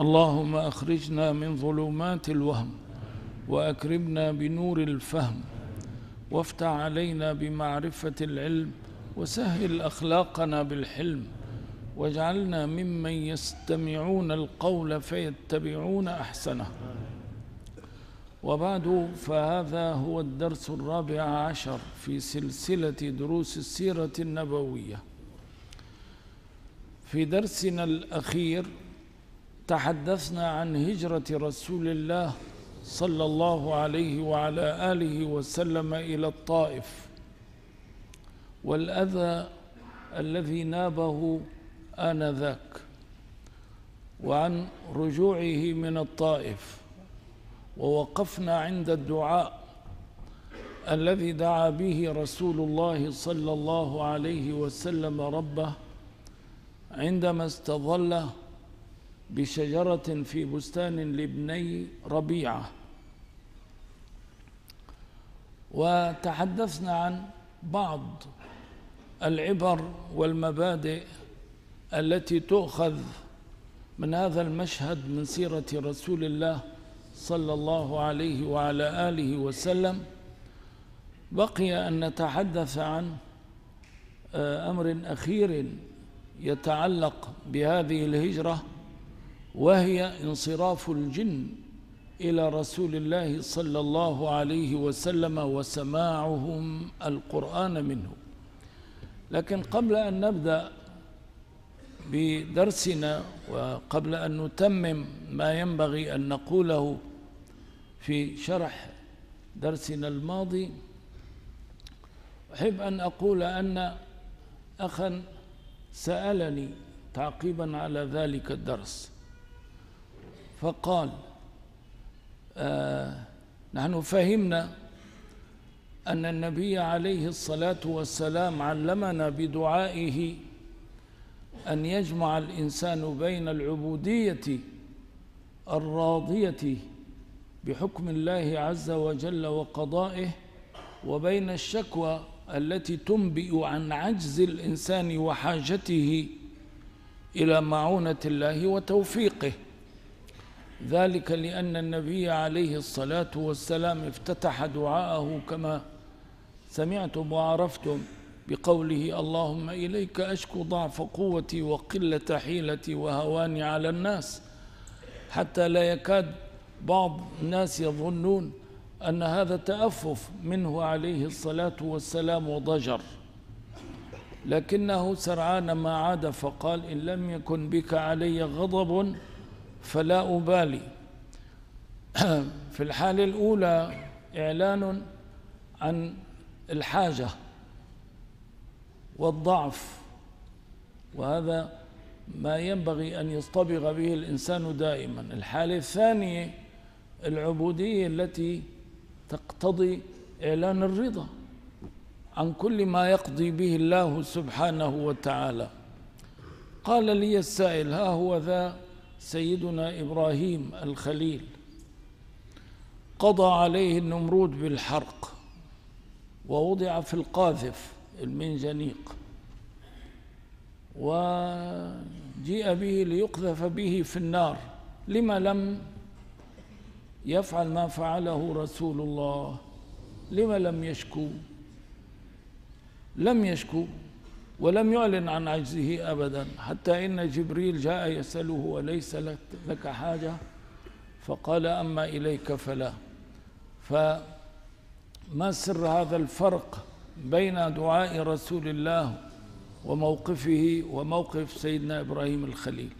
اللهم أخرجنا من ظلمات الوهم وأكرمنا بنور الفهم وافتح علينا بمعرفة العلم وسهل أخلاقنا بالحلم واجعلنا ممن يستمعون القول فيتبعون أحسنه. وبعد فهذا هو الدرس الرابع عشر في سلسلة دروس السيرة النبوية. في درسنا الأخير تحدثنا عن هجرة رسول الله صلى الله عليه وعلى آله وسلم إلى الطائف والأذى الذي نابه آنذاك وعن رجوعه من الطائف ووقفنا عند الدعاء الذي دعا به رسول الله صلى الله عليه وسلم ربه عندما استظل بشجرة في بستان لابني ربيعة. وتحدثنا عن بعض العبر والمبادئ التي تؤخذ من هذا المشهد من سيرة رسول الله صلى الله عليه وعلى آله وسلم. بقي أن نتحدث عن أمر أخير يتعلق بهذه الهجرة. وهي انصراف الجن إلى رسول الله صلى الله عليه وسلم وسماعهم القرآن منه. لكن قبل أن نبدأ بدرسنا وقبل أن نتمم ما ينبغي أن نقوله في شرح درسنا الماضي أحب أن أقول أن أخا سألني تعقيبا على ذلك الدرس. فقال آه نحن فهمنا أن النبي عليه الصلاة والسلام علمنا بدعائه أن يجمع الإنسان بين العبودية الراضية بحكم الله عز وجل وقضائه وبين الشكوى التي تنبئ عن عجز الإنسان وحاجته إلى معونة الله وتوفيقه. ذلك لأن النبي عليه الصلاة والسلام افتتح دعاءه كما سمعتم وعرفتم بقوله اللهم إليك أشكو ضعف قوتي وقلة حيلتي وهواني على الناس حتى لا يكاد بعض الناس يظنون أن هذا تأفف منه عليه الصلاة والسلام وضجر. لكنه سرعان ما عاد فقال إن لم يكن بك علي غضب فلا أبالي. في الحالة الأولى إعلان عن الحاجة والضعف وهذا ما ينبغي أن يصطبغ به الإنسان دائما. الحالة الثانية العبودية التي تقتضي إعلان الرضا عن كل ما يقضي به الله سبحانه وتعالى. قال لي السائل ها هو ذا سيدنا إبراهيم الخليل قضى عليه النمرود بالحرق ووضع في القاذف المنجنيق وجيء به ليقذف به في النار. لما لم يفعل ما فعله رسول الله لما لم يشكو؟ لم يشكو. ولم يعلن عن عجزه أبدا. حتى إن جبريل جاء يسأله أليس لك لك حاجة؟ فقال أما إليك فلا. فما سر هذا الفرق بين دعاء رسول الله وموقفه وموقف سيدنا إبراهيم الخليل؟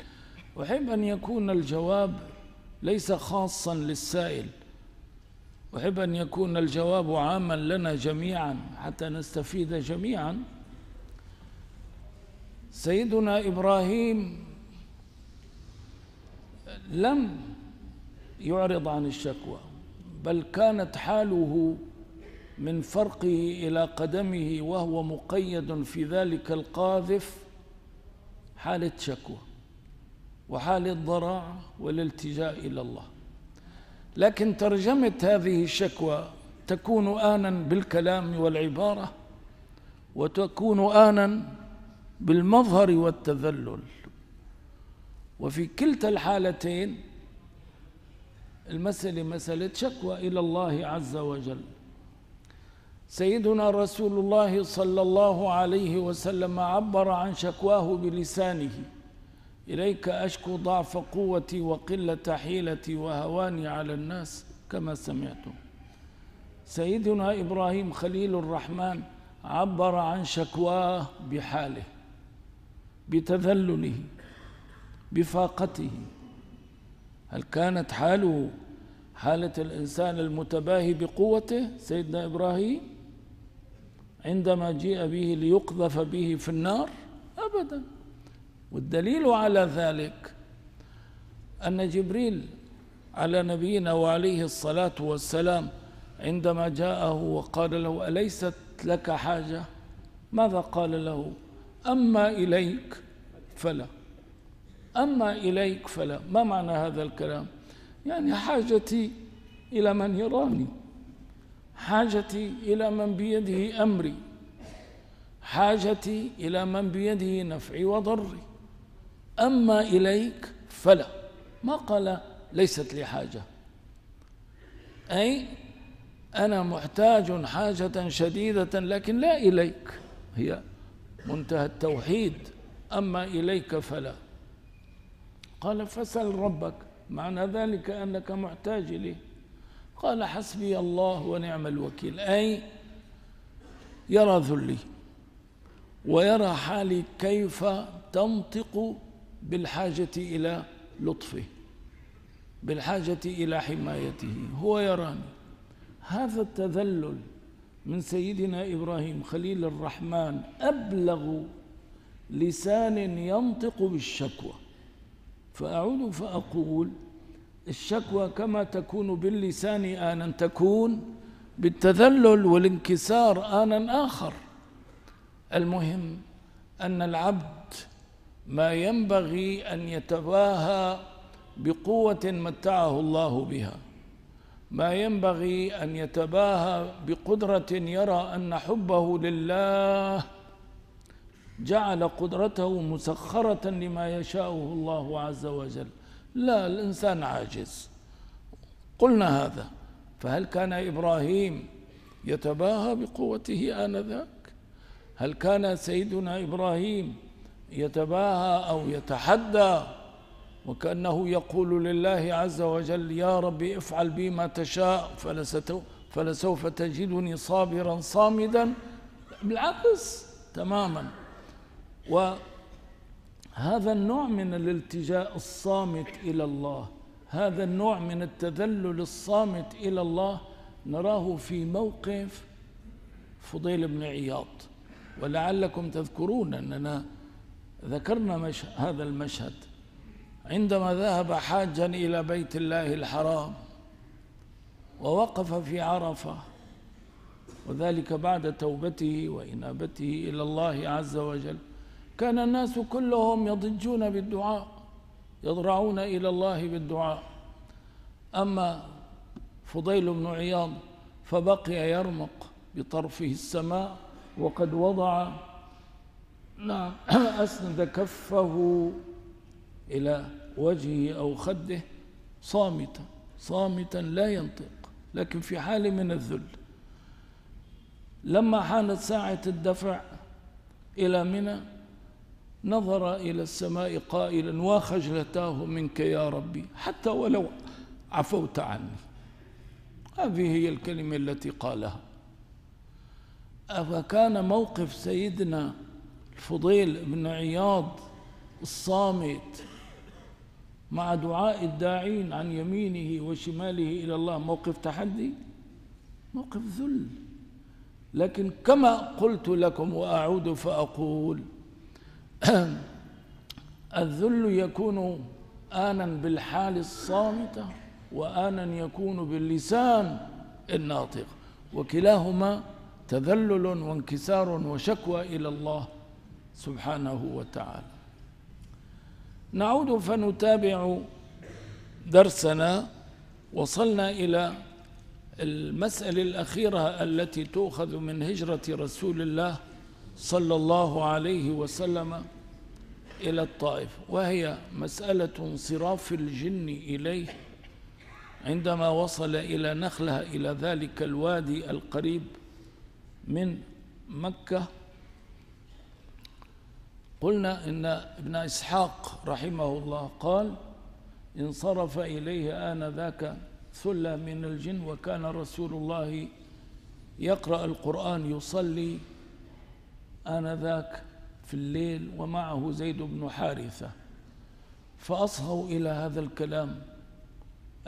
أحب أن يكون الجواب ليس خاصا للسائل. أحب أن يكون الجواب عاما لنا جميعا حتى نستفيد جميعا. سيدنا إبراهيم لم يعرض عن الشكوى بل كانت حاله من فرقه إلى قدمه وهو مقيد في ذلك القاذف حالة شكوى وحالة ضراعة والالتجاء إلى الله. لكن ترجمة هذه الشكوى تكون آنا بالكلام والعبارة وتكون آنا بالمظهر والتذلل. وفي كلتا الحالتين المسألة مسألة شكوى إلى الله عز وجل. سيدنا رسول الله صلى الله عليه وسلم عبر عن شكواه بلسانه. إليك أشكو ضعف قوتي وقلة حيلتي وهواني على الناس كما سمعتم سيدنا إبراهيم خليل الرحمن عبر عن شكواه بحاله. بتذلله بفاقته. هل كانت حاله حالة الإنسان المتباهي بقوته سيدنا إبراهيم؟ عندما جيء به ليقذف به في النار؟ أبدا. والدليل على ذلك أن جبريل على نبينا وعليه الصلاة والسلام عندما جاءه وقال له أليست لك حاجة؟ ماذا قال له؟ أما إليك فلا. أما إليك فلا. ما معنى هذا الكلام؟ يعني حاجتي إلى من يراني. حاجتي إلى من بيده أمري. حاجتي إلى من بيده نفعي وضري. أما إليك فلا. ما قال ليست لي حاجة. أي أنا محتاج حاجة شديدة لكن لا إليك. هي منتهى التوحيد أما إليك فلا. قال فسل ربك معنى ذلك أنك محتاج إليه. قال حسبي الله ونعم الوكيل. أي يرى ذلي ويرى حالي كيف تنطق بالحاجة إلى لطفه بالحاجة إلى حمايته. هو يراني. هذا التذلل من سيدنا إبراهيم خليل الرحمن أبلغ لسان ينطق بالشكوى. فأعود فأقول الشكوى كما تكون باللسان آنا تكون بالتذلل والانكسار آنا آخر. المهم أن العبد ما ينبغي أن يتباهى بقوة متعه الله بها. ما ينبغي أن يتباهى بقدرة يرى أن حبه لله جعل قدرته مسخرة لما يشاءه الله عز وجل. لا الإنسان عاجز. قلنا هذا. فهل كان إبراهيم يتباهى بقوته آنذاك؟ هل كان سيدنا إبراهيم يتباهى أو يتحدى وكأنه يقول لله عز وجل يا ربي افعل بي ما تشاء فلسوف تجدني صابرا صامدا بالعكس تماما. وهذا النوع من الالتجاء الصامت إلى الله هذا النوع من التذلل الصامت إلى الله نراه في موقف فضيل بن عياض. ولعلكم تذكرون أننا ذكرنا هذا المشهد. عندما ذهب حاجا إلى بيت الله الحرام ووقف في عرفة وذلك بعد توبته وإنابته إلى الله عز وجل كان الناس كلهم يضجون بالدعاء يضرعون إلى الله بالدعاء. أما فضيل بن عياض فبقي يرمق بطرفه السماء وقد وضع نعم أسند كفه إلى وجهه أو خده صامتا صامتا لا ينطق لكن في حال من الذل. لما حانت ساعة الدفع إلى منى نظر إلى السماء قائلا وخجلتاه منك يا ربي حتى ولو عفوت عني. هذه هي الكلمة التي قالها. فكان موقف سيدنا الفضيل بن عياض الصامت مع دعاء الداعين عن يمينه وشماله إلى الله. موقف تحدي؟ موقف ذل. لكن كما قلت لكم وأعود فأقول الذل يكون آنا بالحال الصامتة وآنا يكون باللسان الناطق. وكلاهما تذلل وانكسار وشكوى إلى الله سبحانه وتعالى. نعود فنتابع درسنا وصلنا إلى المسألة الأخيرة التي تؤخذ من هجرة رسول الله صلى الله عليه وسلم إلى الطائف وهي مسألة انصراف الجن إليه عندما وصل إلى نخلة إلى ذلك الوادي القريب من مكة. قلنا إن ابن إسحاق رحمه الله قال انصرف إليه آنذاك ثلة من الجن وكان رسول الله يقرأ القرآن يصلي آنذاك في الليل ومعه زيد بن حارثة. فأصغوا إلى هذا الكلام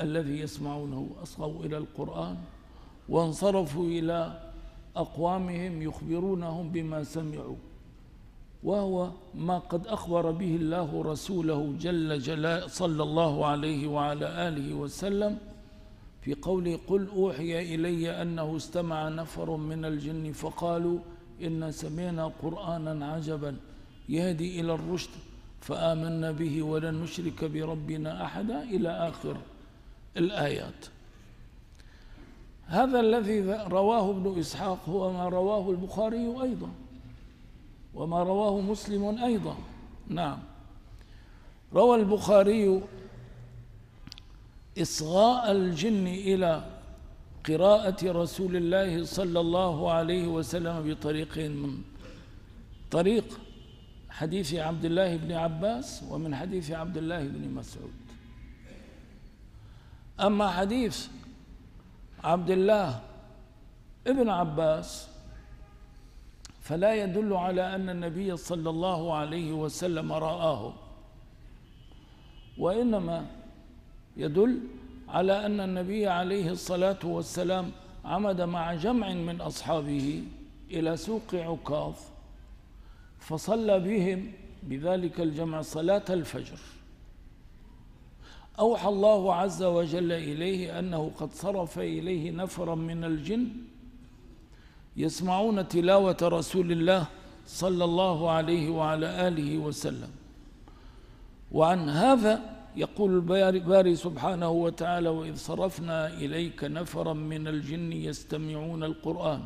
الذي يسمعونه أصغوا إلى القرآن وانصرفوا إلى أقوامهم يخبرونهم بما سمعوا. وهو ما قد أخبر به الله رسوله جل جلاله صلى الله عليه وعلى آله وسلم في قوله قل أوحي إلي أنه استمع نفر من الجن فقالوا إن سمعنا قرآنا عجبا يهدي إلى الرشد فآمنا به ولن نشرك بربنا أحدا إلى آخر الآيات. هذا الذي رواه ابن إسحاق هو ما رواه البخاري أيضا. وما رواه مسلم أيضا. نعم. روى البخاري إصغاء الجن إلى قراءة رسول الله صلى الله عليه وسلم بطريقين من طريق حديث عبد الله بن عباس ومن حديث عبد الله بن مسعود. أما حديث عبد الله ابن عباس فلا يدل على أن النبي صلى الله عليه وسلم رآه. وإنما يدل على أن النبي عليه الصلاة والسلام عمد مع جمع من أصحابه إلى سوق عكاظ فصلى بهم بذلك الجمع صلاة الفجر. أوحى الله عز وجل إليه أنه قد صرف إليه نفرا من الجن يسمعون تلاوة رسول الله صلى الله عليه وعلى آله وسلم. وعن هذا يقول الباري سبحانه وتعالى وإذ صرفنا إليك نفرا من الجن يستمعون القرآن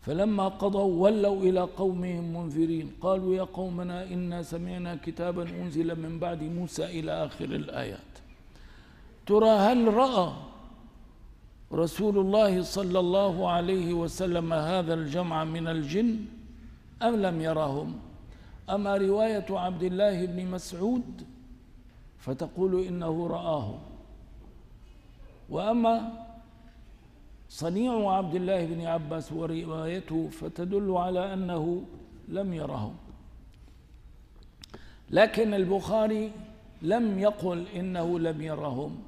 فلما قضوا ولوا إلى قومهم منذرين. قالوا يا قومنا إنا سمعنا كتابا أنزل من بعد موسى إلى آخر الآيات. ترى هل رأى رسول الله صلى الله عليه وسلم هذا الجمع من الجن أم لم يرهم؟ أما رواية عبد الله بن مسعود فتقول إنه رآه. وأما صنيع عبد الله بن عباس وروايته فتدل على أنه لم يره لكن البخاري لم يقل إنه لم يرهم.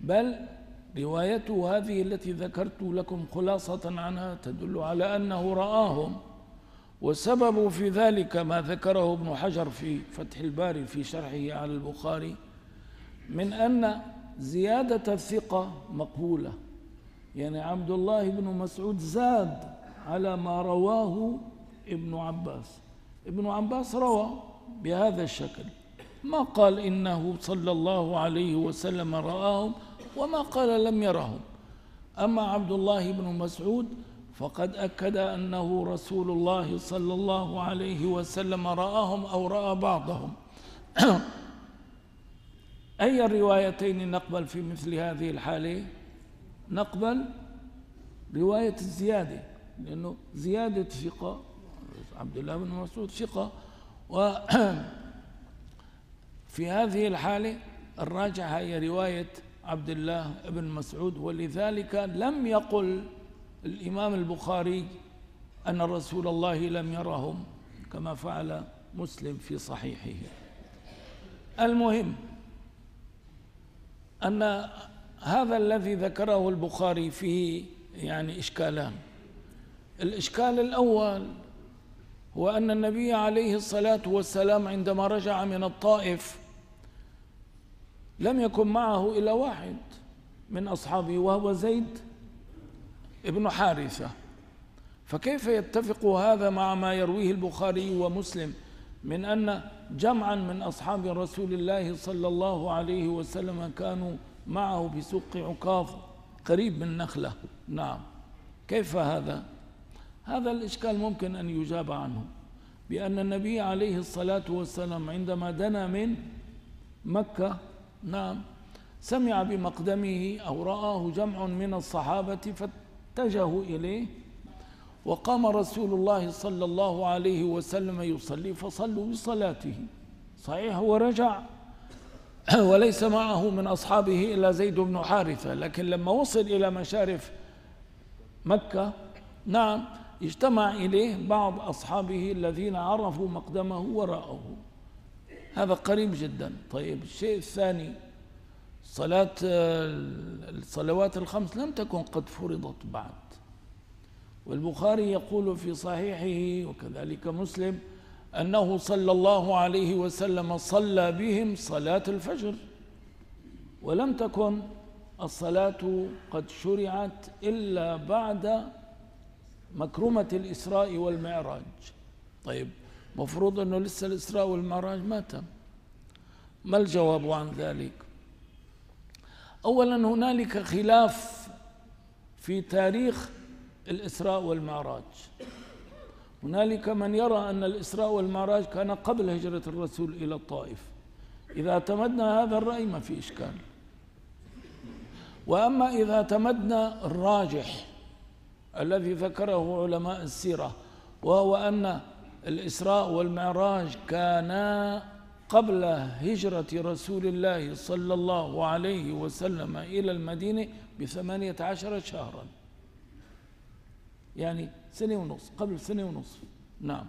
بل روايته هذه التي ذكرت لكم خلاصة عنها تدل على أنه رآهم والسبب في ذلك ما ذكره ابن حجر في فتح الباري في شرحه على البخاري من أن زيادة الثقة مقبولة. يعني عبد الله بن مسعود زاد على ما رواه ابن عباس. ابن عباس روى بهذا الشكل. ما قال إنه صلى الله عليه وسلم رآهم؟ وما قال لم يرهم. أما عبد الله بن مسعود فقد أكد أنه رسول الله صلى الله عليه وسلم رآهم أو رأى بعضهم. أي الروايتين نقبل في مثل هذه الحالة؟ نقبل رواية الزيادة لأنه زيادة ثقة. عبد الله بن مسعود ثقة. وفي هذه الحالة الراجحة هي رواية عبد الله بن مسعود ولذلك لم يقل الإمام البخاري أن رسول الله لم يرهم كما فعل مسلم في صحيحه. المهم أن هذا الذي ذكره البخاري فيه يعني إشكالان. الإشكال الأول هو أن النبي عليه الصلاة والسلام عندما رجع من الطائف لم يكن معه إلا واحد من أصحابه وهو زيد ابن حارثة. فكيف يتفق هذا مع ما يرويه البخاري ومسلم من أن جمعا من أصحاب رسول الله صلى الله عليه وسلم كانوا معه بسوق عكاظ قريب من نخلة؟ نعم. كيف هذا؟ هذا الإشكال ممكن أن يجاب عنه بأن النبي عليه الصلاة والسلام عندما دنا من مكة نعم. سمع بمقدمه أو رآه جمع من الصحابة فاتجهوا إليه وقام رسول الله صلى الله عليه وسلم يصلي فصلوا بصلاته. صحيح هو رجع وليس معه من أصحابه إلا زيد بن حارثة لكن لما وصل إلى مشارف مكة نعم اجتمع إليه بعض أصحابه الذين عرفوا مقدمه ورأوه هذا قريب جدا. طيب الشيء الثاني صلاة الصلوات الخمس لم تكن قد فرضت بعد. والبخاري يقول في صحيحه وكذلك مسلم أنه صلى الله عليه وسلم صلى بهم صلاة الفجر ولم تكن الصلاة قد شرعت إلا بعد مكرمة الإسراء والمعراج. طيب مفروض أنه لسه الإسراء والمعراج ما تم. ما الجواب عن ذلك؟ أولا هنالك خلاف في تاريخ الإسراء والمعراج. هنالك من يرى أن الإسراء والمعراج كان قبل هجرة الرسول إلى الطائف. إذا اعتمدنا هذا الرأي ما في إشكال. وأما إذا اعتمدنا الراجح الذي ذكره علماء السيرة وهو أن الإسراء والمعراج كانا قبل هجرة رسول الله صلى الله عليه وسلم إلى المدينة بثمانية عشر شهرا. يعني سنة ونصف قبل سنة ونصف. نعم.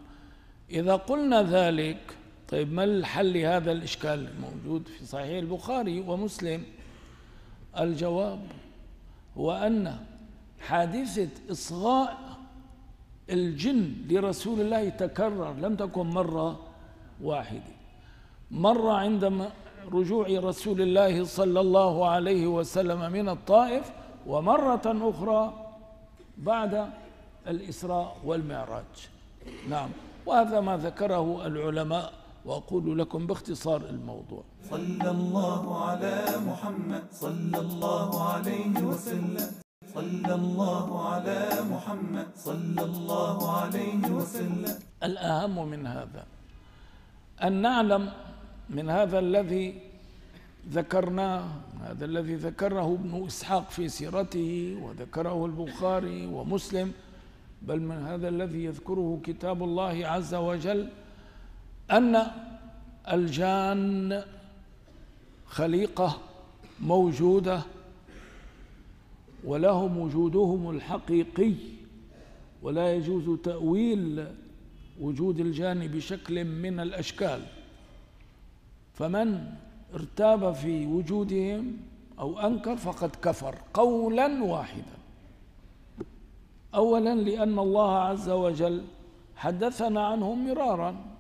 إذا قلنا ذلك طيب ما الحل لهذا الإشكال الموجود في صحيح البخاري ومسلم؟ الجواب هو أن حادثة إصغاء الجن لرسول الله تكرر لم تكن مرة واحدة. مرة عندما رجوع رسول الله صلى الله عليه وسلم من الطائف ومرة أخرى بعد الإسراء والمعراج. نعم. وهذا ما ذكره العلماء وأقول لكم باختصار الموضوع. صلى الله على محمد صلى الله عليه وسلم. صلى الله على محمد صلى الله عليه وسلم. الأهم من هذا أن نعلم من هذا الذي ذكرناه هذا الذي ذكره ابن إسحاق في سيرته وذكره البخاري ومسلم بل من هذا الذي يذكره كتاب الله عز وجل أن الجان خليقة موجودة ولهم وجودهم الحقيقي ولا يجوز تأويل وجود الجان بشكل من الأشكال. فمن ارتاب في وجودهم أو أنكر فقد كفر قولا واحدا. أولا لأن الله عز وجل حدثنا عنهم مرارا.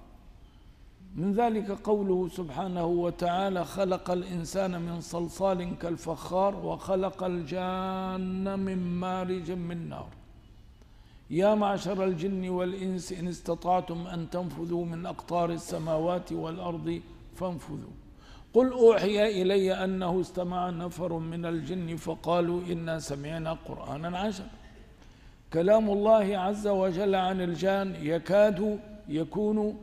من ذلك قوله سبحانه وتعالى خلق الإنسان من صلصال كالفخار وخلق الجان من مارج من نار. يا معشر الجن والإنس إن استطعتم أن تنفذوا من أقطار السماوات والأرض فانفذوا. قل أوحي إلي أنه استمع نفر من الجن فقالوا إنا سمعنا قرآنا عجبا. كلام الله عز وجل عن الجان يكاد يكون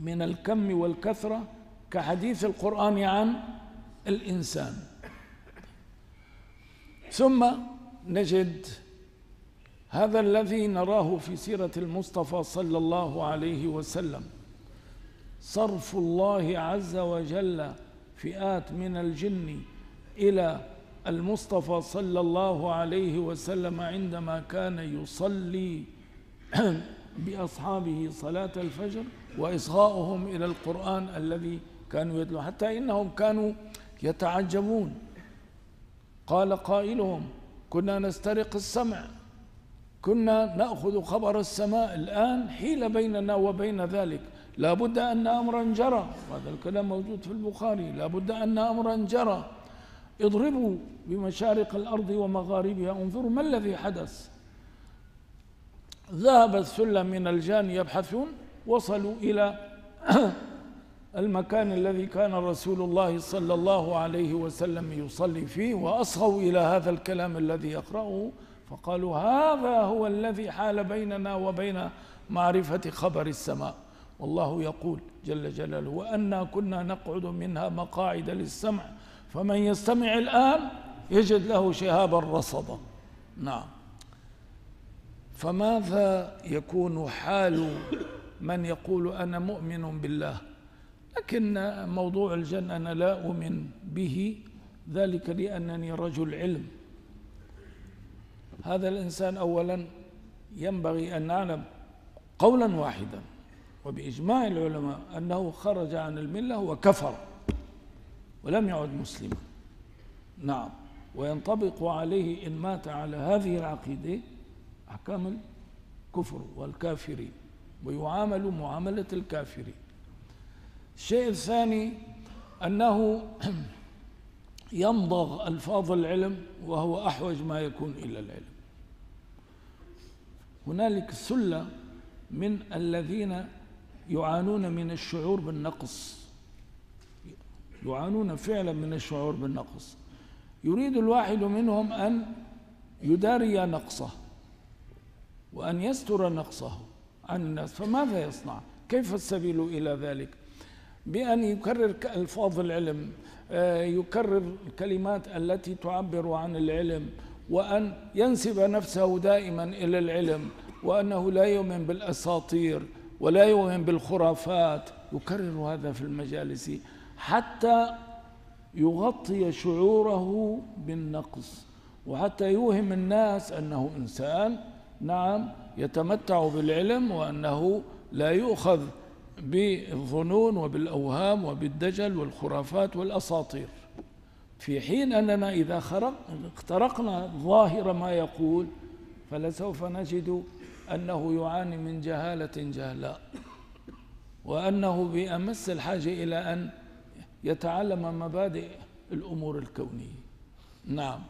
من الكم والكثرة كحديث القرآن عن الإنسان. ثم نجد هذا الذي نراه في سيرة المصطفى صلى الله عليه وسلم. صرف الله عز وجل فئات من الجن إلى المصطفى صلى الله عليه وسلم عندما كان يصلي بأصحابه صلاة الفجر. وإصغاؤهم إلى القرآن الذي كانوا يتلو حتى إنهم كانوا يتعجبون. قال قائلهم كنا نسترق السمع كنا نأخذ خبر السماء. الآن حيل بيننا وبين ذلك. لا بد أن أمرا جرى. وهذا الكلام موجود في البخاري. لا بد أن أمرا جرى. اضربوا بمشارق الأرض ومغاربها. انظروا ما الذي حدث. ذهب السلم من الجان يبحثون. وصلوا إلى المكان الذي كان رسول الله صلى الله عليه وسلم يصلي فيه وأصغوا إلى هذا الكلام الذي يقرأه. فقالوا هذا هو الذي حال بيننا وبين معرفة خبر السماء. والله يقول جل جلاله وأنا كنا نقعد منها مقاعد للسمع فمن يستمع الآن يجد له شهابا رصدا. نعم. فماذا يكون حال من يقول أنا مؤمن بالله. لكن موضوع الجنة أنا لا أؤمن به ذلك لأنني رجل علم. هذا الإنسان أولا ينبغي أن نعلم قولا واحدا وبإجماع العلماء أنه خرج عن الملة وكفر ولم يعد مسلما. نعم. وينطبق عليه إن مات على هذه العقيدة أحكام الكفر والكافرين. ويعامل معاملة الكافرين. الشيء الثاني أنه يمضغ ألفاظ العلم وهو أحوج ما يكون إلى العلم. هنالك سلة من الذين يعانون من الشعور بالنقص. يعانون فعلا من الشعور بالنقص. يريد الواحد منهم أن يداري نقصه وأن يستر نقصه. عن الناس فماذا يصنع؟ كيف السبيل إلى ذلك؟ بأن يكرر ألفاظ العلم آه، يكرر الكلمات التي تعبر عن العلم وأن ينسب نفسه دائما إلى العلم وأنه لا يؤمن بالأساطير ولا يؤمن بالخرافات. يكرر هذا في المجالس حتى يغطي شعوره بالنقص وحتى يوهم الناس أنه إنسان نعم يتمتع بالعلم وأنه لا يؤخذ بالظنون وبالأوهام وبالدجل والخرافات والأساطير. في حين أننا إذا خرق اخترقنا ظاهر ما يقول فلسوف نجد أنه يعاني من جهالة جهلاء وأنه بأمس الحاجة إلى أن يتعلم مبادئ الأمور الكونية. نعم.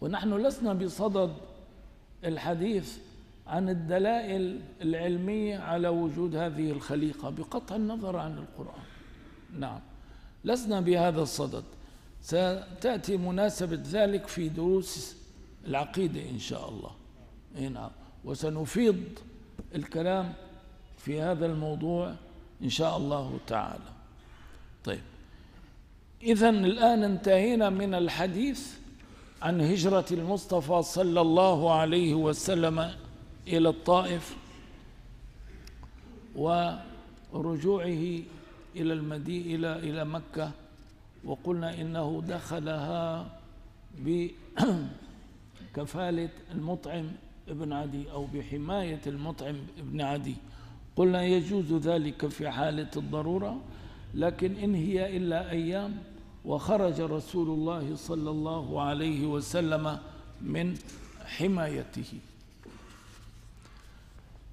ونحن لسنا بصدد الحديث عن الدلائل العلمية على وجود هذه الخليقة بقطع النظر عن القرآن. نعم. لسنا بهذا الصدد. ستأتي مناسبة ذلك في دروس العقيدة إن شاء الله. نعم. وسنفيض الكلام في هذا الموضوع إن شاء الله تعالى. طيب. إذا الآن انتهينا من الحديث. عن هجرة المصطفى صلى الله عليه وسلم إلى الطائف ورجوعه إلى المدينة إلى إلى مكة. وقلنا إنه دخلها بكفالة المطعم ابن عدي أو بحماية المطعم ابن عدي. قلنا يجوز ذلك في حالة الضرورة لكن إن هي إلا أيام وخرج رسول الله صلى الله عليه وسلم من حمايته.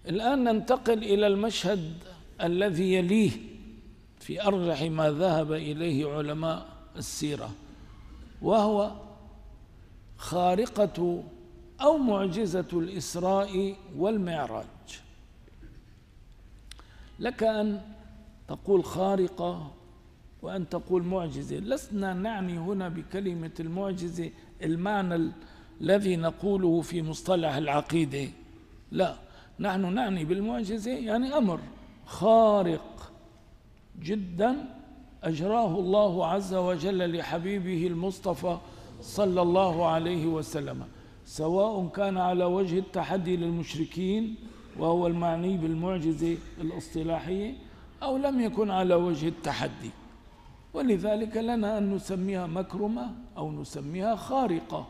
الآن ننتقل إلى المشهد الذي يليه في أرجح ما ذهب إليه علماء السيرة وهو خارقة أو معجزة الإسراء والمعراج. لك أن تقول خارقة وأن تقول معجزة. لسنا نعني هنا بكلمة المعجزة المعنى الذي نقوله في مصطلح العقيدة. لا نحن نعني بالمعجزة يعني أمر خارق جدا أجراه الله عز وجل لحبيبه المصطفى صلى الله عليه وسلم. سواء كان على وجه التحدي للمشركين وهو المعني بالمعجزة الاصطلاحية أو لم يكن على وجه التحدي. ولذلك لنا أن نسميها مكرمة أو نسميها خارقة.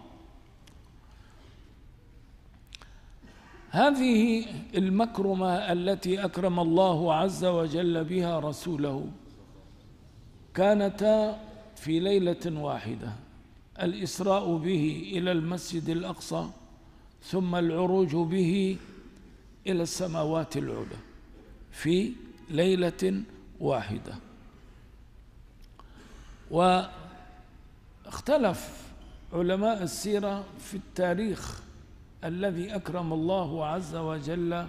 هذه المكرمة التي أكرم الله عز وجل بها رسوله كانتا في ليلة واحدة الإسراء به إلى المسجد الأقصى ثم العروج به إلى السماوات العلى في ليلة واحدة. واختلف علماء السيرة في التاريخ الذي أكرم الله عز وجل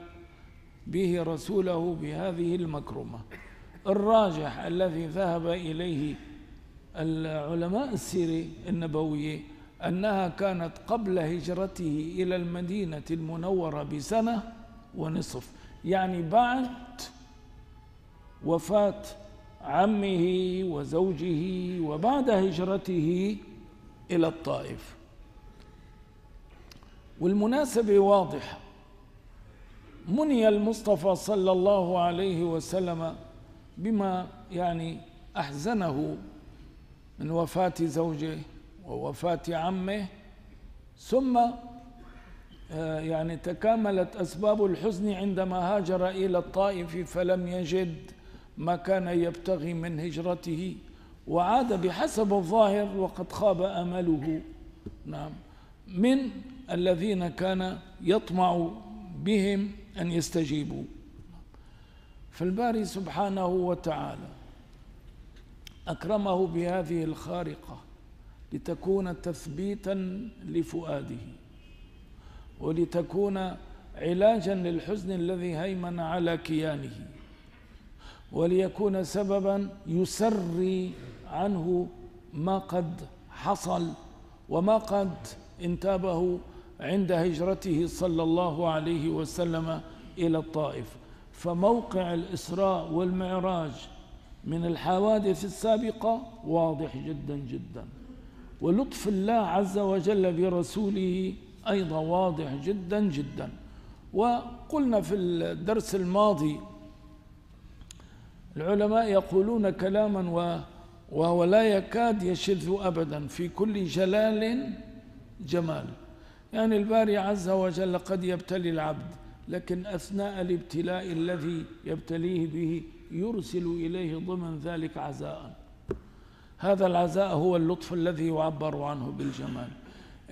به رسوله بهذه المكرمة. الراجح الذي ذهب إليه العلماء السيرة النبوية أنها كانت قبل هجرته إلى المدينة المنورة بسنة ونصف يعني بعد وفاة عمه وزوجه وبعد هجرته إلى الطائف. والمناسبة واضحة. مني المصطفى صلى الله عليه وسلم بما يعني أحزنه من وفاة زوجه ووفاة عمه ثم آه، يعني تكاملت أسباب الحزن عندما هاجر إلى الطائف فلم يجد ما كان يبتغي من هجرته وعاد بحسب الظاهر وقد خاب أمله. نعم. من الذين كان يطمع بهم أن يستجيبوا. فالباري سبحانه وتعالى أكرمه بهذه الخارقة لتكون تثبيتا لفؤاده ولتكون علاجا للحزن الذي هيمن على كيانه. وليكون سببا يسري عنه ما قد حصل وما قد انتابه عند هجرته صلى الله عليه وسلم إلى الطائف. فموقع الإسراء والمعراج من الحوادث السابقة واضح جدا جدا. ولطف الله عز وجل برسوله أيضا واضح جدا جدا. وقلنا في الدرس الماضي العلماء يقولون كلاما وهو لا يكاد يشذ أبدا في كل جلال جمال. يعني الباري عز وجل قد يبتلي العبد لكن أثناء الابتلاء الذي يبتليه به يرسل إليه ضمن ذلك عزاء. هذا العزاء هو اللطف الذي يعبر عنه بالجمال.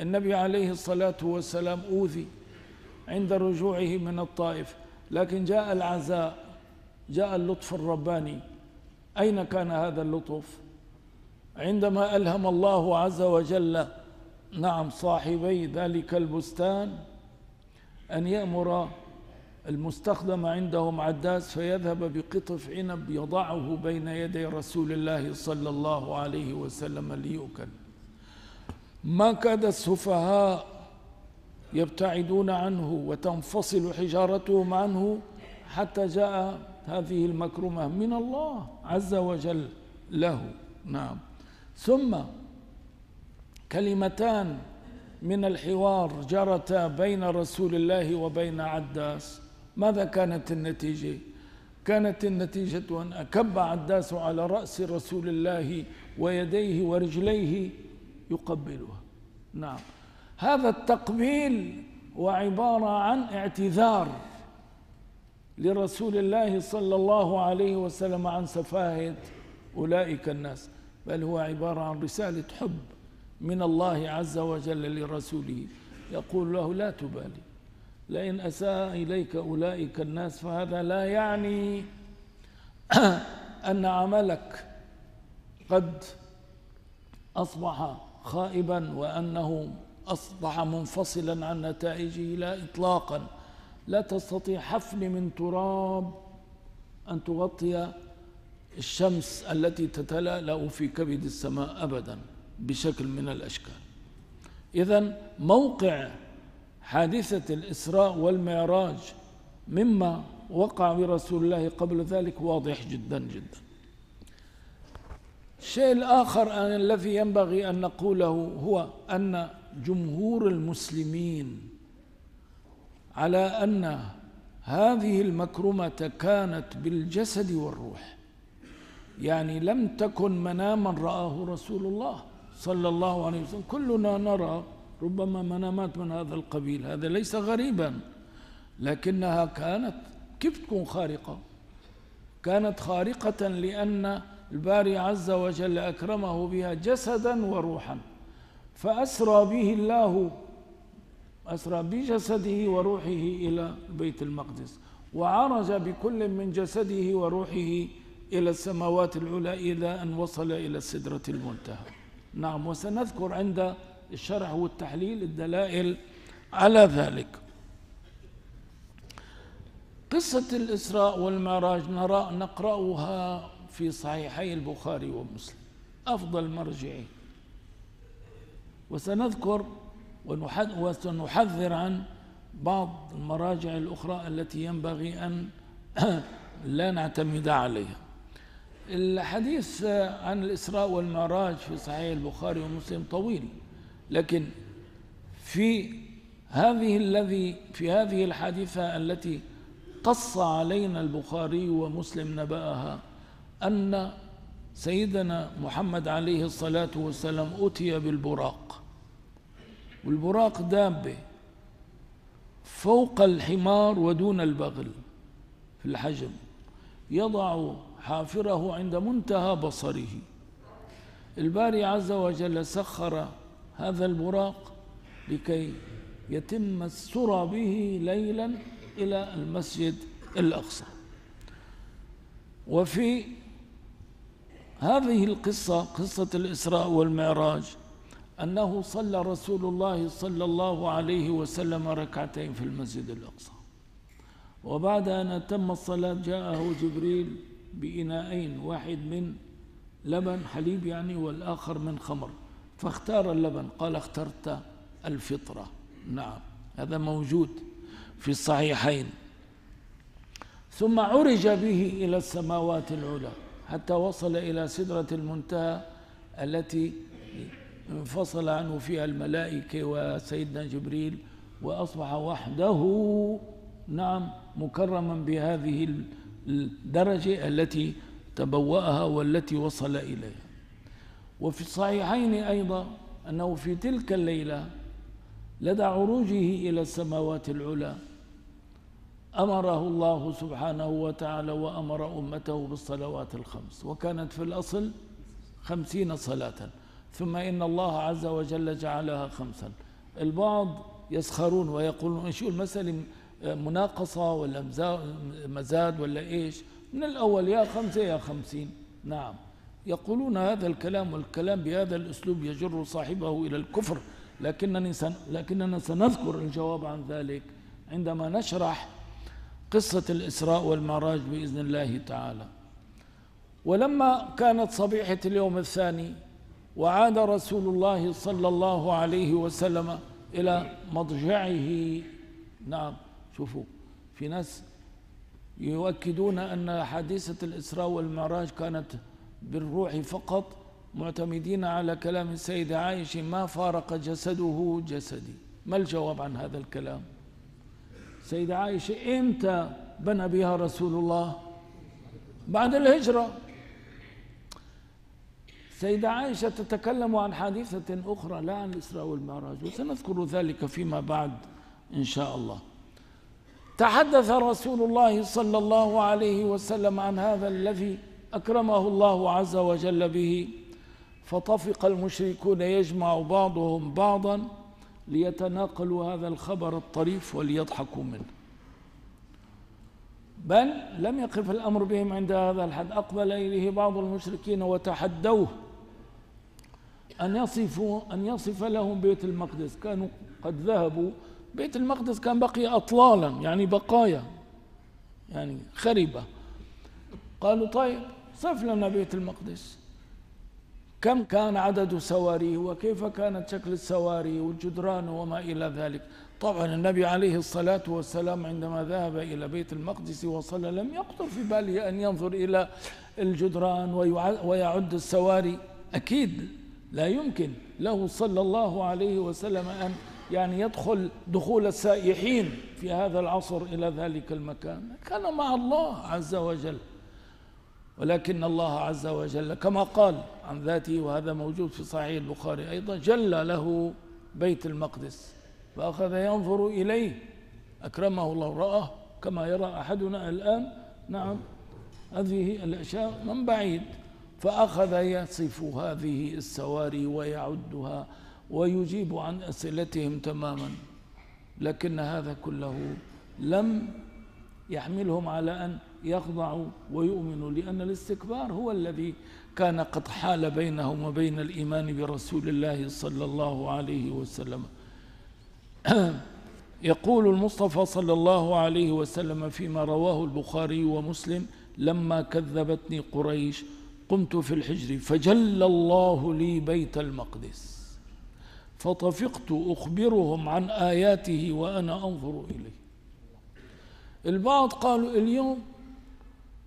النبي عليه الصلاة والسلام أوذي عند رجوعه من الطائف لكن جاء العزاء جاء اللطف الرباني. أين كان هذا اللطف؟ عندما ألهم الله عز وجل نعم صاحبي ذلك البستان أن يأمر المستخدم عندهم عداس فيذهب بقطف عنب يضعه بين يدي رسول الله صلى الله عليه وسلم ليؤكل. ما كاد السفهاء يبتعدون عنه وتنفصل حجارتهم عنه حتى جاء هذه المكرمة من الله عز وجل له. نعم. ثم كلمتان من الحوار جرتا بين رسول الله وبين عداس. ماذا كانت النتيجة؟ كانت النتيجة أن أكب عداس على رأس رسول الله ويديه ورجليه يقبلها. نعم. هذا التقبيل هو عبارة عن اعتذار. لرسول الله صلى الله عليه وسلم عن سفاهة أولئك الناس بل هو عبارة عن رسالة حب من الله عز وجل لرسوله. يقول له لا تبالي لئن أساء إليك أولئك الناس فهذا لا يعني أن عملك قد أصبح خائبا وأنه أصبح منفصلا عن نتائجه لا إطلاقا. لا تستطيع حفل من تراب أن تغطي الشمس التي تتلألأ في كبد السماء أبدا بشكل من الأشكال. إذا موقع حادثة الإسراء والمعراج مما وقع برسول الله قبل ذلك واضح جدا جدا. الشيء الآخر الذي ينبغي أن نقوله هو أن جمهور المسلمين على أن هذه المكرمة كانت بالجسد والروح. يعني لم تكن مناما رآه رسول الله صلى الله عليه وسلم. كلنا نرى ربما منامات من هذا القبيل. هذا ليس غريبا. لكنها كانت كيف تكون خارقة. كانت خارقة لأن الباري عز وجل أكرمه بها جسدا وروحا. فأسرى به الله أسرى بجسده وروحه إلى بيت المقدس وعرج بكل من جسده وروحه إلى السماوات العلى إلى أن وصل إلى السدرة المنتهى. نعم وسنذكر عند الشرح والتحليل الدلائل على ذلك. قصة الإسراء والمعراج نرى نقرأها في صحيحي البخاري ومسلم أفضل مرجعين وسنذكر وسنحذر عن بعض المراجع الأخرى التي ينبغي أن لا نعتمد عليها. الحديث عن الإسراء والمعراج في صحيح البخاري ومسلم طويل لكن في هذه الذي في هذه الحادثة التي قص علينا البخاري ومسلم نبأها أن سيدنا محمد عليه الصلاة والسلام أتي بالبراق. والبراق دابة فوق الحمار ودون البغل في الحجم. يضع حافره عند منتهى بصره. الباري عز وجل سخر هذا البراق لكي يتم السرى به ليلا إلى المسجد الأقصى. وفي هذه القصة قصة الإسراء والمعراج أنه صلى رسول الله صلى الله عليه وسلم ركعتين في المسجد الأقصى. وبعد أن أتم الصلاة جاءه جبريل بإناءين واحد من لبن حليب يعني والآخر من خمر. فاختار اللبن قال اخترت الفطرة. نعم هذا موجود في الصحيحين. ثم عرج به إلى السماوات العلى حتى وصل إلى سدرة المنتهى التي انفصل عنه فيها الملائكة وسيدنا جبريل وأصبح وحده نعم مكرما بهذه الدرجة التي تبوأها والتي وصل إليها. وفي الصحيحين أيضا أنه في تلك الليلة لدى عروجه إلى السماوات العلى أمره الله سبحانه وتعالى وأمر أمته بالصلوات الخمس وكانت في الأصل خمسين صلاة. ثم إن الله عز وجل جعلها خمسا. البعض يسخرون ويقولون شو المسألة مناقصة ولا مزاد ولا إيش؟ من الأول يا خمسة يا خمسين. نعم. يقولون هذا الكلام والكلام بهذا الأسلوب يجر صاحبه إلى الكفر. لكنني سن لكننا سنذكر الجواب عن ذلك عندما نشرح قصة الإسراء والمعراج بإذن الله تعالى. ولما كانت صبيحة اليوم الثاني وعاد رسول الله صلى الله عليه وسلم إلى مضجعه. نعم شوفوا في ناس يؤكدون أن حادثة الإسراء والمعراج كانت بالروح فقط معتمدين على كلام السيدة عائشة ما فارق جسده جسدي. ما الجواب عن هذا الكلام؟ سيدة عائشة إمتى بنى بها رسول الله؟ بعد الهجرة. سيدة عائشة تتكلم عن حادثة أخرى لا عن الإسراء والمعراج وسنذكر ذلك فيما بعد إن شاء الله. تحدث رسول الله صلى الله عليه وسلم عن هذا الذي أكرمه الله عز وجل به فطفق المشركون يجمع بعضهم بعضا ليتناقلوا هذا الخبر الطريف وليضحكوا منه. بل لم يقف الأمر بهم عند هذا الحد أقبل إليه بعض المشركين وتحدوه أن يصفوا أن يصف لهم بيت المقدس. كانوا قد ذهبوا. بيت المقدس كان بقي أطلالا يعني بقايا يعني خربة قالوا طيب صف لنا بيت المقدس. كم كان عدد سواريه وكيف كانت شكل السواري والجدران وما إلى ذلك؟ طبعا النبي عليه الصلاة والسلام عندما ذهب إلى بيت المقدس وصل لم يخطر في باله أن ينظر إلى الجدران ويعد السواري. أكيد لا يمكن له صلى الله عليه وسلم أن يعني يدخل دخول السائحين في هذا العصر إلى ذلك المكان. كان مع الله عز وجل. ولكن الله عز وجل كما قال عن ذاته وهذا موجود في صحيح البخاري أيضا جل له بيت المقدس فأخذ ينظر إليه. أكرمه الله رآه كما يرى أحدنا الآن. نعم هذه الأشياء من بعيد. فأخذ يصف هذه السواري ويعدها ويجيب عن أسئلتهم تماما. لكن هذا كله لم يحملهم على أن يخضعوا ويؤمنوا لأن الاستكبار هو الذي كان قد حال بينهم وبين الإيمان برسول الله صلى الله عليه وسلم. يقول المصطفى صلى الله عليه وسلم فيما رواه البخاري ومسلم لما كذبتني قريش قمت في الحجر فجل الله لي بيت المقدس. فطفقت أخبرهم عن آياته وأنا أنظر إليه. البعض قالوا اليوم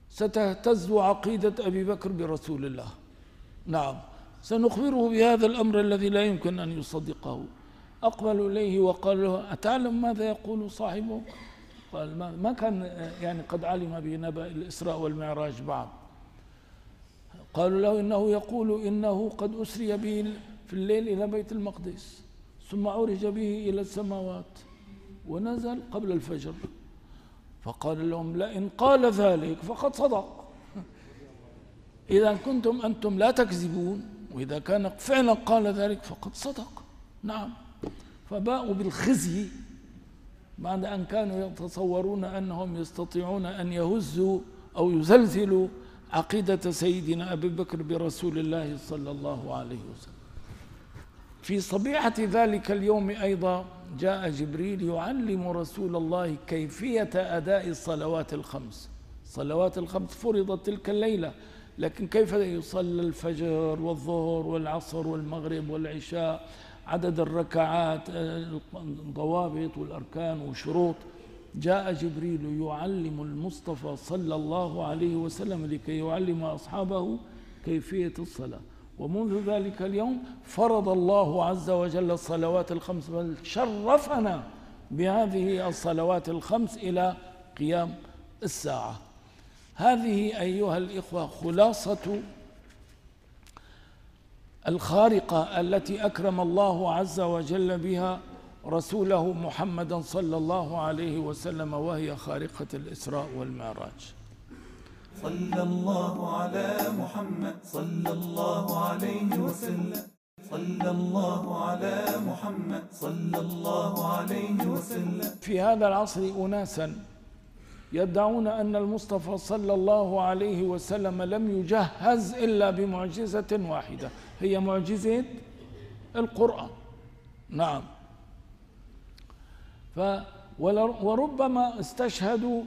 ستهتز عقيدة أبي بكر برسول الله. نعم سنخبره بهذا الأمر الذي لا يمكن أن يصدقه. أقبلوا إليه وقال له أتعلم ماذا يقول صاحبه قال ما كان يعني قد علم بنبأ الإسراء والمعراج بعد. قالوا له إنه يقول إنه قد أسري به في الليل إلى بيت المقدس ثم عرج به إلى السماوات ونزل قبل الفجر. فقال لهم لئن قال ذلك فقد صدق. إذا كنتم أنتم لا تكذبون وإذا كان فعلا قال ذلك فقد صدق. نعم. فباءوا بالخزي بعد أن كانوا يتصورون أنهم يستطيعون أن يهزوا أو يزلزلوا عقيدة سيدنا أبي بكر برسول الله صلى الله عليه وسلم. في صبيحة ذلك اليوم أيضا جاء جبريل يعلم رسول الله كيفية أداء الصلوات الخمس. الصلوات الخمس فرضت تلك الليلة لكن كيف يصلى الفجر والظهر والعصر والمغرب والعشاء؟ عدد الركعات الضوابط والأركان والشروط جاء جبريل يعلم المصطفى صلى الله عليه وسلم لكي يعلم أصحابه كيفية الصلاة. ومنذ ذلك اليوم فرض الله عز وجل الصلوات الخمس بل شرفنا بهذه الصلوات الخمس إلى قيام الساعة. هذه أيها الإخوة خلاصة الخارقة التي أكرم الله عز وجل بها رسوله محمدا صلى الله عليه وسلم وهي خارقة الإسراء والمعراج. صلى الله على محمد صلى الله عليه وسلم. صلى الله على محمد صلى الله عليه وسلم. في هذا العصر أناسا يدعون أن المصطفى صلى الله عليه وسلم لم يجهز إلا بمعجزة واحدة هي معجزة القرآن. نعم. ف وربما استشهدوا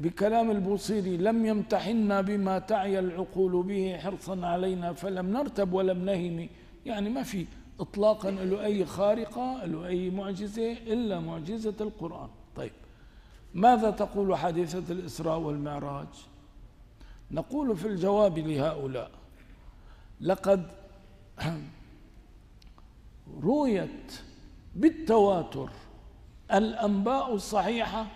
بكلام البوصيري لم يمتحنا بما تعي العقول به حرصا علينا فلم نرتب ولم نهم. يعني ما في اطلاقا له أي خارقة له أي معجزة إلا معجزة القرآن. طيب ماذا تقول حادثة الإسراء والمعراج؟ نقول في الجواب لهؤلاء لقد رويت بالتواتر الأنباء الصحيحة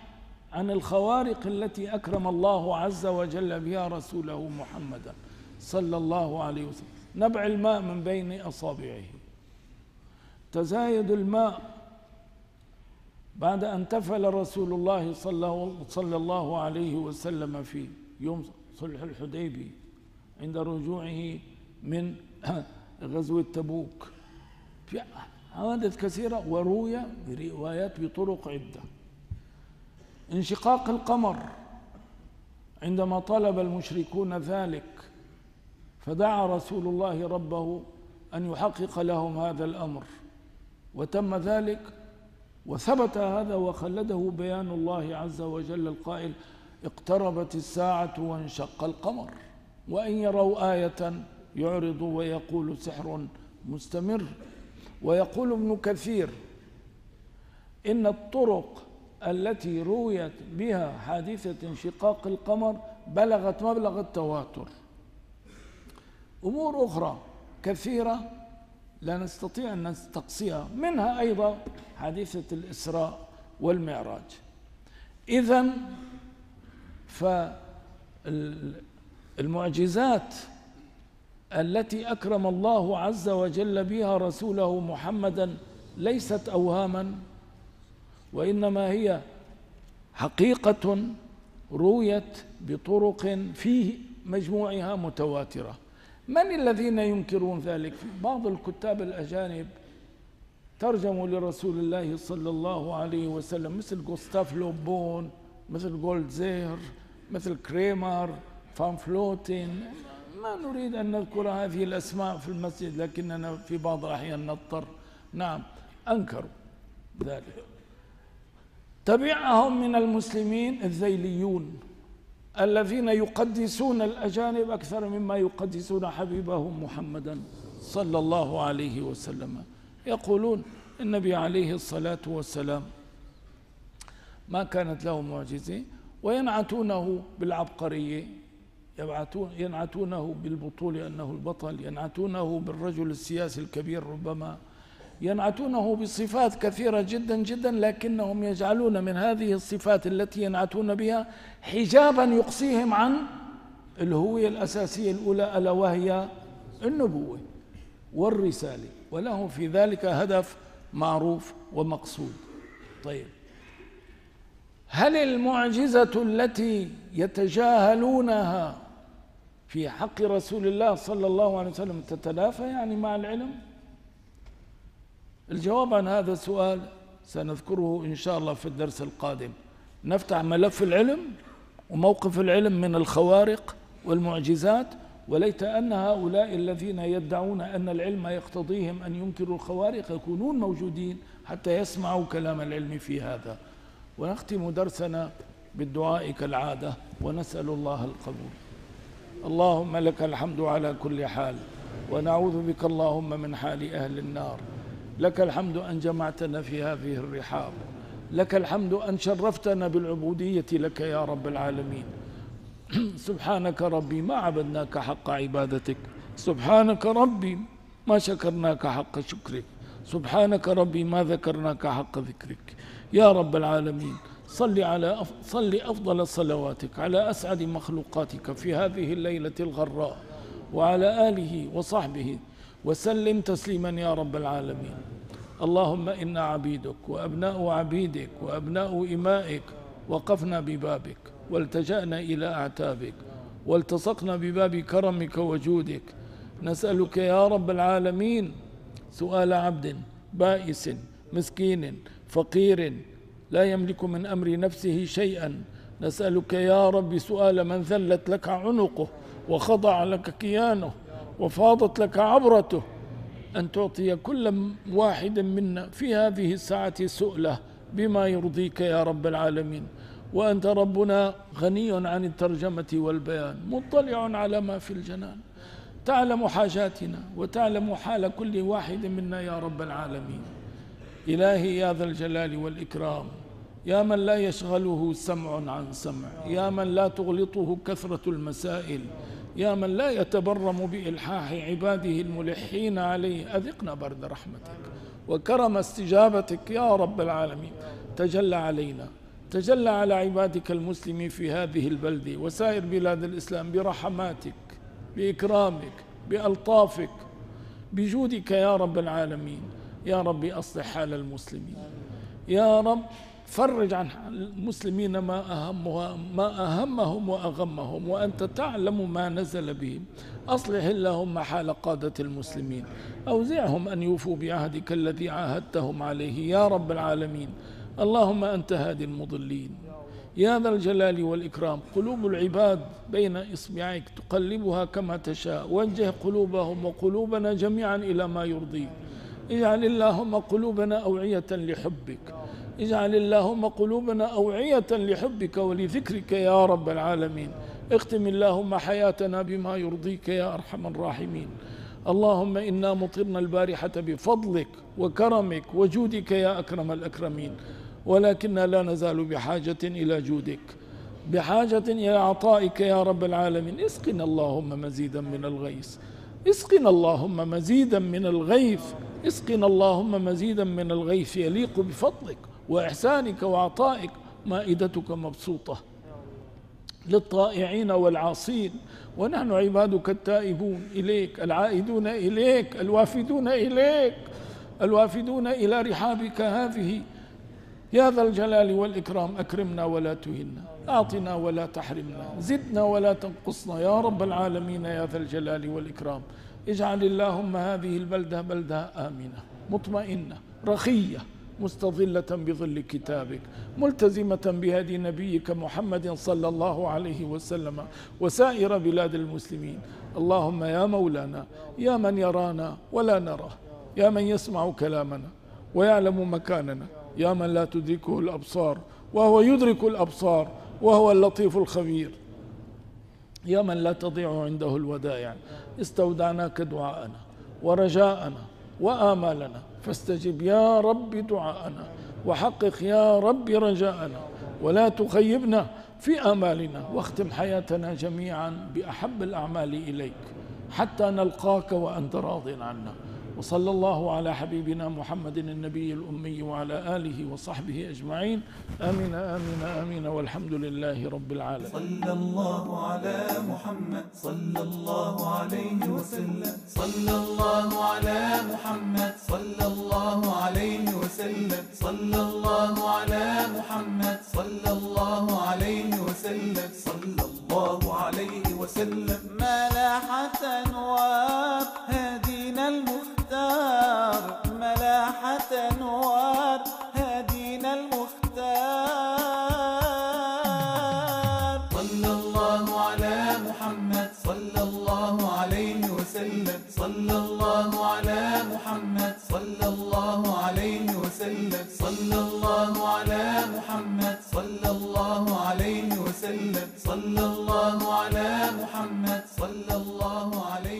عن الخوارق التي أكرم الله عز وجل بها رسوله محمدا صلى الله عليه وسلم. نبع الماء من بين أصابعه. تزايد الماء بعد أن تفل رسول الله صلى الله عليه وسلم في يوم صلح الحديبي عند رجوعه من غزوة تبوك. في حوادث كثيرة وروي بروايات بطرق عدة. انشقاق القمر عندما طلب المشركون ذلك فدعا رسول الله ربه أن يحقق لهم هذا الأمر وتم ذلك وثبت هذا وخلده بيان الله عز وجل القائل اقتربت الساعة وانشق القمر. وإن يروا آية يعرض ويقول سحر مستمر. ويقول ابن كثير إن الطرق التي رويت بها حادثة انشقاق القمر بلغت مبلغ التواتر. أمور أخرى كثيرة لا نستطيع أن نستقصيها منها أيضا حادثة الإسراء والمعراج. إذا فالمعجزات التي أكرم الله عز وجل بها رسوله محمدا ليست أوهاما وإنما هي حقيقة رويت بطرق في مجموعها متواترة. من الذين ينكرون ذلك؟ بعض الكتاب الأجانب ترجموا لرسول الله صلى الله عليه وسلم مثل جوستاف لوبون مثل جولدزيهر مثل كريمر فان فلوتين. ما نريد أن نذكر هذه الأسماء في المسجد لكننا في بعض الأحيان نضطر. نعم أنكروا ذلك. تبعهم من المسلمين الذيليون الذين يقدسون الأجانب أكثر مما يقدسون حبيبهم محمدا صلى الله عليه وسلم. يقولون النبي عليه الصلاة والسلام ما كانت له معجزة وينعتونه بالعبقرية. ينعتونه بالبطولة أنه البطل ينعتونه بالرجل السياسي الكبير ربما ينعتونه بصفات كثيرة جدا جدا لكنهم يجعلون من هذه الصفات التي ينعتون بها حجابا يقصيهم عن الهوية الأساسية الأولى ألا وهي النبوة والرسالة. وله في ذلك هدف معروف ومقصود. طيب. هل المعجزة التي يتجاهلونها في حق رسول الله صلى الله عليه وسلم تتنافى يعني مع العلم؟ الجواب عن هذا السؤال سنذكره إن شاء الله في الدرس القادم. نفتح ملف العلم وموقف العلم من الخوارق والمعجزات وليت أن هؤلاء الذين يدعون أن العلم يقتضيهم أن ينكروا الخوارق يكونون موجودين حتى يسمعوا كلام العلم في هذا. ونختم درسنا بالدعاء كالعادة ونسأل الله القبول. اللهم لك الحمد على كل حال ونعوذ بك اللهم من حال أهل النار. لك الحمد أن جمعتنا في هذه الرحاب لك الحمد أن شرفتنا بالعبودية لك يا رب العالمين. سبحانك ربي ما عبدناك حق عبادتك. سبحانك ربي ما شكرناك حق شكرك. سبحانك ربي ما ذكرناك حق ذكرك. يا رب العالمين صل على صل أفضل صلواتك على أسعد مخلوقاتك في هذه الليلة الغراء وعلى آله وصحبه. وسلم تسليما يا رب العالمين. اللهم إنا عبيدك وأبناء عبيدك وأبناء إمائك وقفنا ببابك والتجأنا إلى أعتابك والتصقنا بباب كرمك وجودك. نسألك يا رب العالمين سؤال عبد بائس مسكين فقير لا يملك من أمر نفسه شيئا. نسألك يا رب سؤال من ذلت لك عنقه وخضع لك كيانه وفاضت لك عبرته أن تعطي كل واحد منا في هذه الساعة سؤلة بما يرضيك يا رب العالمين. وأنت ربنا غني عن الترجمة والبيان مطلع على ما في الجنان. تعلم حاجاتنا وتعلم حال كل واحد منا يا رب العالمين. إلهي يا ذا الجلال والإكرام يا من لا يشغله سمع عن سمع يا من لا تغلطه كثرة المسائل يا من لا يتبرم بإلحاح عباده الملحين عليه أذقنا برد رحمتك وكرم استجابتك يا رب العالمين. تجلى علينا تجلى على عبادك المسلمين في هذه البلد وسائر بلاد الإسلام برحماتك بإكرامك بألطافك بجودك يا رب العالمين. يا رب أصلح حال المسلمين. يا رب فرج عن المسلمين ما أهمها ما أهمهم وأغمهم وأنت تعلم ما نزل بهم. أصلح اللهم حال قادة المسلمين. أوزعهم أن يوفوا بعهدك الذي عاهدتهم عليه يا رب العالمين. اللهم أنت هادي المضلين. يا ذا الجلال والإكرام. قلوب العباد بين إصبعيك تقلبها كما تشاء. وجه قلوبهم وقلوبنا جميعا إلى ما يرضيك اجعل اللهم قلوبنا أوعية لحبك. اجعل اللهم قلوبنا أوعية لحبك ولذكرك يا رب العالمين. اختم اللهم حياتنا بما يرضيك يا أرحم الراحمين. اللهم إنا مطرنا البارحة بفضلك وكرمك وجودك يا أكرم الأكرمين. ولكننا لا نزال بحاجة إلى جودك. بحاجة إلى عطائك يا رب العالمين. اسقنا اللهم مزيدا من الغيث. اسقنا اللهم مزيدا من الغيث اسقنا اللهم مزيدا من الغيث يليق بفضلك وإحسانك وعطائك مائدتك مبسوطة للطائعين والعاصين. ونحن عبادك التائبون إليك العائدون إليك الوافدون إليك الوافدون إلى رحابك هذه. يا ذا الجلال والإكرام أكرمنا ولا تهنا أعطنا ولا تحرمنا زدنا ولا تنقصنا يا رب العالمين يا ذا الجلال والإكرام. اجعل اللهم هذه البلدة بلدة آمنة مطمئنة رخية مستظلة بظل كتابك ملتزمة بهدي نبيك محمد صلى الله عليه وسلم وسائر بلاد المسلمين. اللهم يا مولانا يا من يرانا ولا نراه يا من يسمع كلامنا ويعلم مكاننا. يا من لا تدركه الأبصار وهو يدرك الأبصار وهو اللطيف الخبير. يا من لا تضيع عنده الودائع استودعناك دعاءنا ورجاءنا وآمالنا فاستجب يا رب دعاءنا وحقق يا رب رجاءنا ولا تخيبنا في آمالنا واختم حياتنا جميعا بأحب الأعمال إليك حتى نلقاك وأنت راض عنا. وصلى الله على حبيبنا محمد النبي الأمي وعلى آله وصحبه أجمعين. آمين آمين آمين والحمد لله رب العالمين. صلى الله على محمد صلى الله عليه وسلم. صلى الله على محمد صلى الله عليه وسلم. صلى الله على محمد صلى الله عليه وسلم. صلى الله عليه وسلم. ملاحة أنوار هدينا المختار ملاحة أنوار هدينا المختار. صلى الله على محمد صلى الله عليه وسلم. صلى الله على محمد صلى الله عليه وسلم. صلى الله على محمد صلى الله عليه وسلم. صلى الله على محمد صلى الله عليه